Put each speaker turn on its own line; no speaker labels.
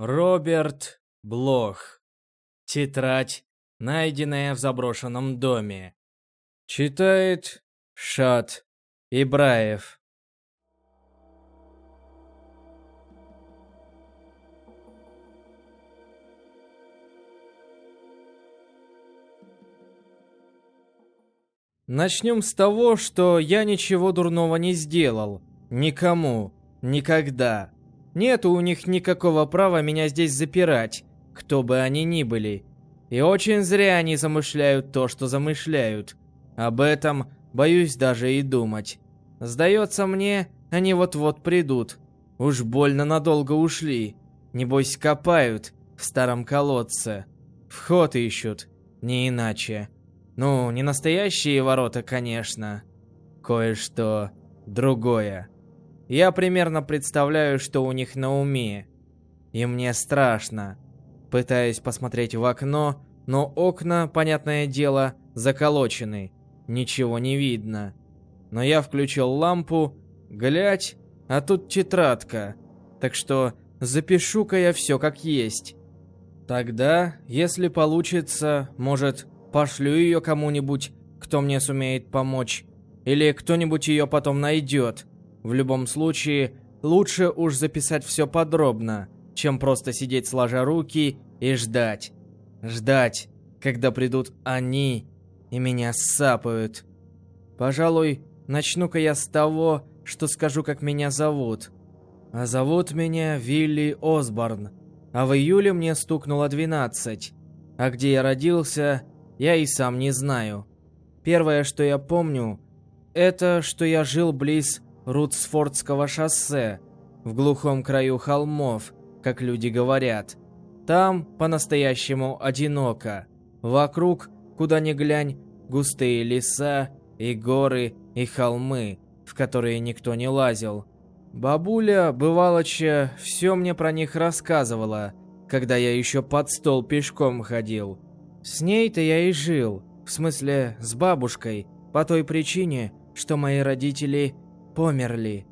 Роберт Блох. Тетрадь, найденная в заброшенном доме. Читает Шат Ибраев. Начнем с того, что я ничего дурного не сделал. Никому. Никогда. Нет у них никакого права меня здесь запирать, кто бы они ни были. И очень зря они замышляют то, что замышляют. Об этом боюсь даже и думать. Сдается мне, они вот-вот придут. Уж больно надолго ушли. Небось копают в старом колодце. Вход ищут, не иначе. Ну, не настоящие ворота, конечно. Кое-что другое. Я примерно представляю, что у них на уме. И мне страшно. Пытаюсь посмотреть в окно, но окна, понятное дело, заколочены. Ничего не видно. Но я включил лампу, глядь, а тут тетрадка. Так что запишу-ка я все как есть. Тогда, если получится, может, пошлю ее кому-нибудь, кто мне сумеет помочь. Или кто-нибудь ее потом найдет. В любом случае, лучше уж записать все подробно, чем просто сидеть сложа руки и ждать. Ждать, когда придут они и меня сапают. Пожалуй, начну-ка я с того, что скажу, как меня зовут. А зовут меня Вилли Осборн. А в июле мне стукнуло 12. А где я родился, я и сам не знаю. Первое, что я помню, это, что я жил близ Рутсфордского шоссе, в глухом краю холмов, как люди говорят. Там по-настоящему одиноко. Вокруг, куда ни глянь, густые леса и горы и холмы, в которые никто не лазил. Бабуля, бывалоча, все мне про них рассказывала, когда я еще под стол пешком ходил. С ней-то я и жил, в смысле, с бабушкой, по той причине, что мои родители померли.